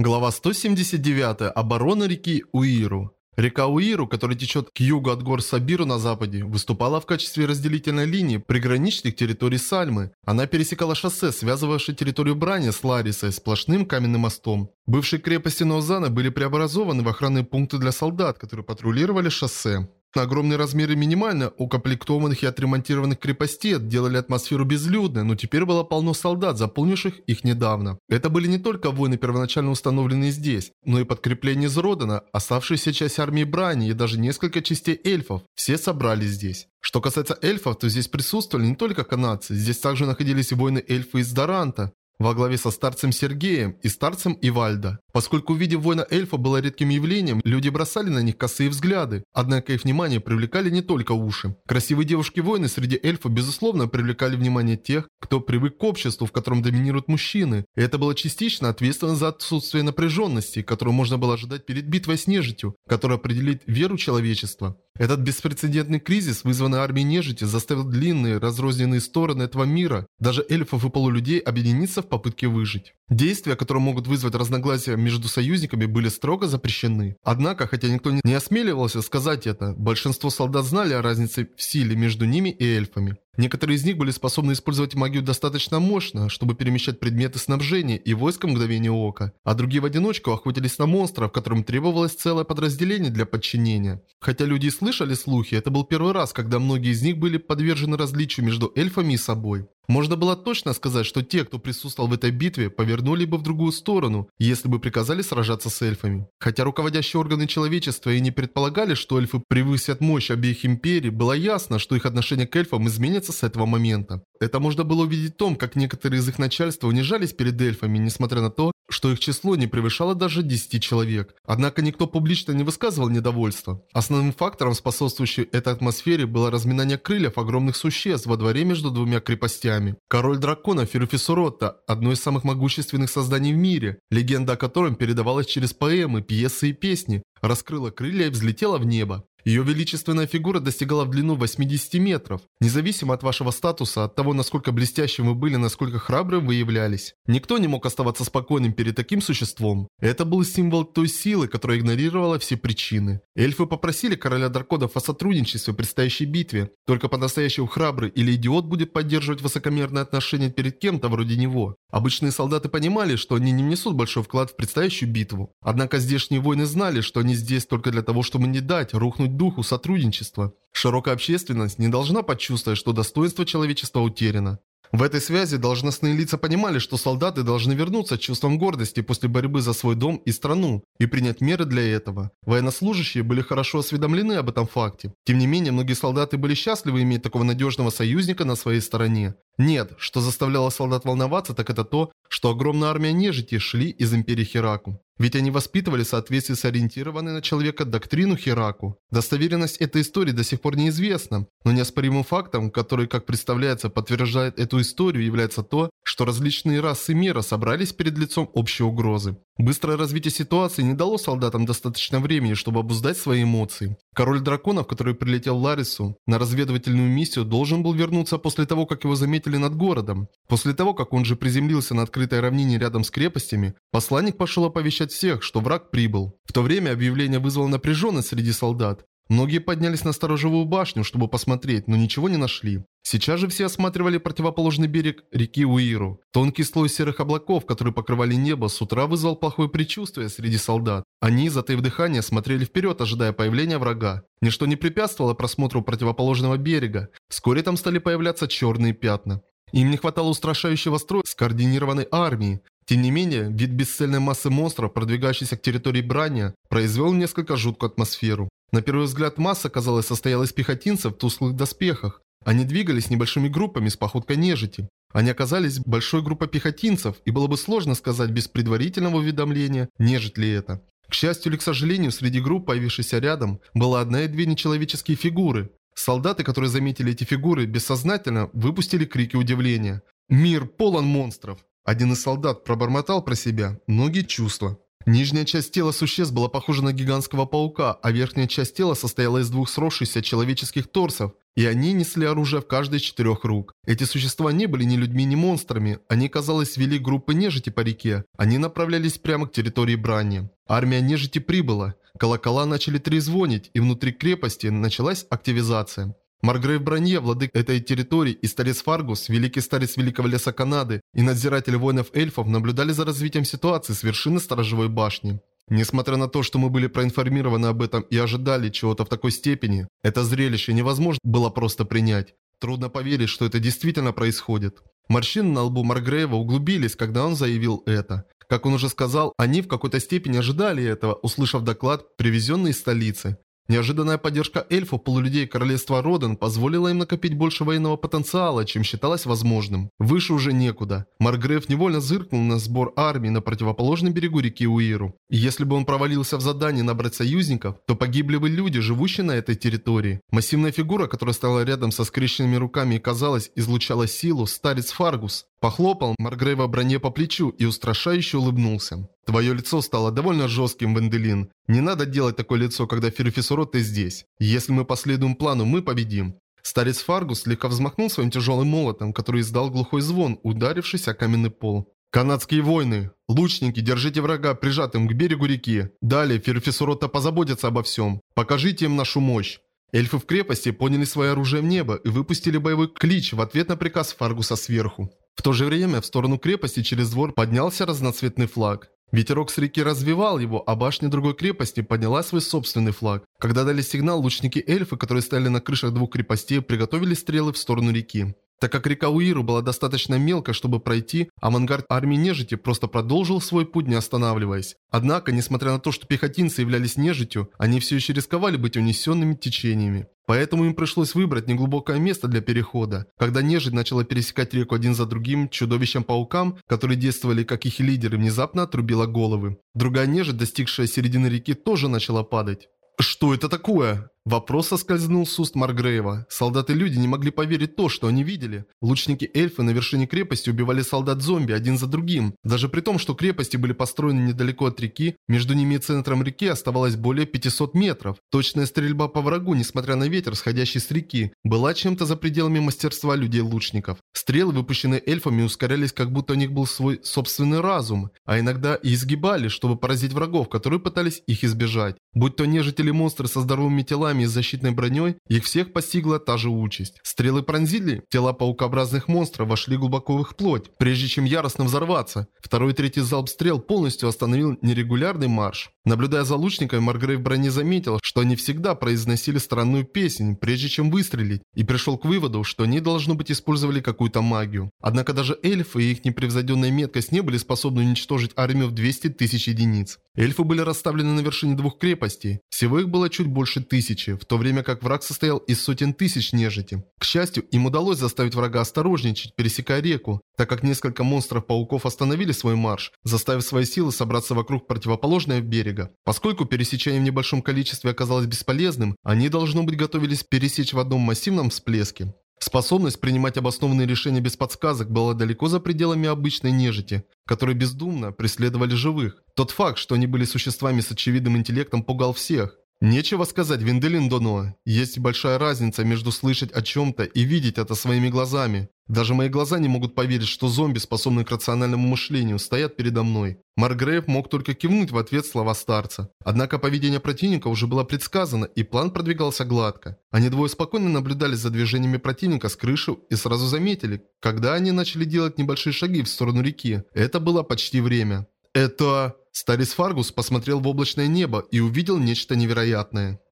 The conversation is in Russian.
Глава 179. Оборона реки Уиру. Река Уиру, которая течет к югу от гор Сабиру на западе, выступала в качестве разделительной линии приграничных территорий Сальмы. Она пересекала шоссе, связывавшее территорию Брани с Ларисой сплошным каменным мостом. Бывшие крепости Ноузана были преобразованы в охранные пункты для солдат, которые патрулировали шоссе. Огромные размеры минимально укомплектованных и отремонтированных крепостей делали атмосферу безлюдной, но теперь было полно солдат, заполнивших их недавно. Это были не только воины, первоначально установленные здесь, но и подкрепление из Родана, оставшаяся часть армии Брани и даже несколько частей эльфов. Все собрались здесь. Что касается эльфов, то здесь присутствовали не только канадцы, здесь также находились воины-эльфы из Даранта, во главе со старцем Сергеем и старцем Ивальдо. Поскольку увидев воина эльфа было редким явлением, люди бросали на них косые взгляды, однако их внимание привлекали не только уши. Красивые девушки-воины среди эльфов безусловно привлекали внимание тех, кто привык к обществу, в котором доминируют мужчины, и это было частично ответственно за отсутствие напряженности, которую можно было ожидать перед битвой с нежитью, которая определит веру человечества. Этот беспрецедентный кризис, вызванный армией нежити, заставил длинные, разрозненные стороны этого мира, даже эльфов и полулюдей, объединиться в попытке выжить. Действия, которые могут вызвать разногласия между союзниками, были строго запрещены. Однако, хотя никто не осмеливался сказать это, большинство солдат знали о разнице в силе между ними и эльфами. Некоторые из них были способны использовать магию достаточно мощно, чтобы перемещать предметы снабжения и войска мгновения ока, а другие в одиночку охотились на монстров, которым требовалось целое подразделение для подчинения. Хотя люди слышали слухи, это был первый раз, когда многие из них были подвержены различию между эльфами и собой. Можно было точно сказать, что те, кто присутствовал в этой битве, повернули бы в другую сторону, если бы приказали сражаться с эльфами. Хотя руководящие органы человечества и не предполагали, что эльфы превысят мощь обеих империй, было ясно, что их отношение к эльфам изменится с этого момента. Это можно было увидеть в том, как некоторые из их начальства унижались перед эльфами, несмотря на то, что их число не превышало даже 10 человек. Однако никто публично не высказывал недовольства. Основным фактором, способствующим этой атмосфере, было разминание крыльев огромных существ во дворе между двумя крепостями. Король дракона Ферфисуротта – одно из самых могущественных созданий в мире, легенда о котором передавалась через поэмы, пьесы и песни, раскрыла крылья и взлетела в небо. Ее величественная фигура достигала в длину 80 метров. Независимо от вашего статуса, от того, насколько блестящим вы были, насколько храбрым вы являлись. Никто не мог оставаться спокойным перед таким существом. Это был символ той силы, которая игнорировала все причины. Эльфы попросили короля драконов о сотрудничестве в предстоящей битве. Только по-настоящему храбрый или идиот будет поддерживать высокомерное отношение перед кем-то вроде него. Обычные солдаты понимали, что они не внесут большой вклад в предстоящую битву. Однако здешние воины знали, что они здесь только для того, чтобы не дать рухнуть духу сотрудничества. Широкая общественность не должна почувствовать, что достоинство человечества утеряно. В этой связи должностные лица понимали, что солдаты должны вернуться чувством гордости после борьбы за свой дом и страну и принять меры для этого. Военнослужащие были хорошо осведомлены об этом факте. Тем не менее, многие солдаты были счастливы иметь такого надежного союзника на своей стороне. Нет, что заставляло солдат волноваться, так это то, что огромная армия нежити шли из Империи Хераку. Ведь они воспитывали в соответствии с ориентированной на человека доктрину Хераку. Достоверность этой истории до сих пор неизвестна, но неоспоримым фактом, который, как представляется, подтверждает эту историю, является то, что различные расы мира собрались перед лицом общей угрозы. Быстрое развитие ситуации не дало солдатам достаточно времени, чтобы обуздать свои эмоции. Король драконов, который прилетел Ларису на разведывательную миссию, должен был вернуться после того, как его заметили над городом. После того, как он же приземлился на открытой равнине рядом с крепостями, посланник пошел оповещать всех, что враг прибыл. В то время объявление вызвало напряженность среди солдат. Многие поднялись на сторожевую башню, чтобы посмотреть, но ничего не нашли. Сейчас же все осматривали противоположный берег реки Уиру. Тонкий слой серых облаков, которые покрывали небо, с утра вызвал плохое предчувствие среди солдат. Они, затаив дыхание, смотрели вперед, ожидая появления врага. Ничто не препятствовало просмотру противоположного берега. Вскоре там стали появляться черные пятна. Им не хватало устрашающего строя скоординированной армии. Тем не менее, вид бесцельной массы монстров, продвигающейся к территории Брания, произвел несколько жуткую атмосферу. На первый взгляд масса, казалось, состояла из пехотинцев в тусклых доспехах. Они двигались небольшими группами с походкой нежити. Они оказались большой группой пехотинцев, и было бы сложно сказать без предварительного уведомления, нежить ли это. К счастью или к сожалению, среди групп, появившихся рядом, была одна и две нечеловеческие фигуры. Солдаты, которые заметили эти фигуры, бессознательно выпустили крики удивления. «Мир полон монстров!» Один из солдат пробормотал про себя многие чувства. Нижняя часть тела существ была похожа на гигантского паука, а верхняя часть тела состояла из двух сросшихся человеческих торсов, и они несли оружие в каждой из четырех рук. Эти существа не были ни людьми, ни монстрами. Они, казалось, вели группы нежити по реке. Они направлялись прямо к территории Брани. Армия нежити прибыла. Колокола начали трезвонить, и внутри крепости началась активизация. Маргрейв Бронье, владык этой территории, и старец Фаргус, великий старец Великого Леса Канады, и надзиратель воинов-эльфов наблюдали за развитием ситуации с вершины сторожевой башни. Несмотря на то, что мы были проинформированы об этом и ожидали чего-то в такой степени, это зрелище невозможно было просто принять. Трудно поверить, что это действительно происходит. Морщины на лбу Маргрейва углубились, когда он заявил это. Как он уже сказал, они в какой-то степени ожидали этого, услышав доклад, привезенный из столицы. Неожиданная поддержка эльфов, полулюдей королевства Роден позволила им накопить больше военного потенциала, чем считалось возможным. Выше уже некуда. Маргреф невольно зыркнул на сбор армии на противоположном берегу реки Уиру. Если бы он провалился в задании набрать союзников, то погибли бы люди, живущие на этой территории. Массивная фигура, которая стояла рядом со скрещенными руками и, казалось, излучала силу, старец Фаргус, Похлопал Маргрейва броне по плечу и устрашающе улыбнулся. Твое лицо стало довольно жестким, Венделин. Не надо делать такое лицо, когда Ферфисурот ты здесь. Если мы последуем плану, мы победим. Старец Фаргус слегка взмахнул своим тяжелым молотом, который издал глухой звон, ударившись о каменный пол. «Канадские войны! Лучники, держите врага прижатым к берегу реки. Далее Ферфисурота позаботится обо всем. Покажите им нашу мощь». Эльфы в крепости поняли свое оружие в небо и выпустили боевой клич в ответ на приказ Фаргуса сверху. В то же время в сторону крепости через двор поднялся разноцветный флаг. Ветерок с реки развивал его, а башня другой крепости подняла свой собственный флаг. Когда дали сигнал, лучники-эльфы, которые стояли на крышах двух крепостей, приготовили стрелы в сторону реки. Так как река Уиру была достаточно мелкой, чтобы пройти, авангард армии нежити просто продолжил свой путь, не останавливаясь. Однако, несмотря на то, что пехотинцы являлись нежитью, они все еще рисковали быть унесенными течениями. Поэтому им пришлось выбрать неглубокое место для перехода. Когда нежить начала пересекать реку один за другим, чудовищам-паукам, которые действовали как их лидеры, внезапно отрубила головы. Другая нежить, достигшая середины реки, тоже начала падать. «Что это такое?» Вопрос соскользнул с уст Маргрейва. Солдаты-люди не могли поверить то, что они видели. Лучники-эльфы на вершине крепости убивали солдат-зомби один за другим. Даже при том, что крепости были построены недалеко от реки, между ними и центром реки оставалось более 500 метров. Точная стрельба по врагу, несмотря на ветер, сходящий с реки, была чем-то за пределами мастерства людей-лучников. Стрелы, выпущенные эльфами, ускорялись, как будто у них был свой собственный разум, а иногда и изгибали, чтобы поразить врагов, которые пытались их избежать. Будь то нежить или монстры со здоровыми телами, телами и защитной броней, их всех постигла та же участь. Стрелы пронзили, тела паукообразных монстров вошли глубоко в их плоть, прежде чем яростно взорваться. Второй и третий залп стрел полностью остановил нерегулярный марш. Наблюдая за лучниками, Маргрейв брони заметил, что они всегда произносили странную песнь, прежде чем выстрелить, и пришел к выводу, что они, должно быть, использовали какую-то магию. Однако даже эльфы и их непревзойденная меткость не были способны уничтожить армию в 200 тысяч единиц. Эльфы были расставлены на вершине двух крепостей. Всего их было чуть больше тысячи, в то время как враг состоял из сотен тысяч нежити. К счастью, им удалось заставить врага осторожничать, пересекая реку, так как несколько монстров-пауков остановили свой марш, заставив свои силы собраться вокруг противоположного берега. Поскольку пересечение в небольшом количестве оказалось бесполезным, они, должно быть, готовились пересечь в одном массивном всплеске. Способность принимать обоснованные решения без подсказок была далеко за пределами обычной нежити, которые бездумно преследовали живых. Тот факт, что они были существами с очевидным интеллектом, пугал всех. Нечего сказать, Венделин Доно. Есть большая разница между слышать о чем-то и видеть это своими глазами. Даже мои глаза не могут поверить, что зомби, способные к рациональному мышлению, стоят передо мной. Маргрейв мог только кивнуть в ответ слова старца. Однако поведение противника уже было предсказано, и план продвигался гладко. Они двое спокойно наблюдали за движениями противника с крыши и сразу заметили, когда они начали делать небольшие шаги в сторону реки. Это было почти время. Это... Старис Фаргус посмотрел в облачное небо и увидел нечто невероятное.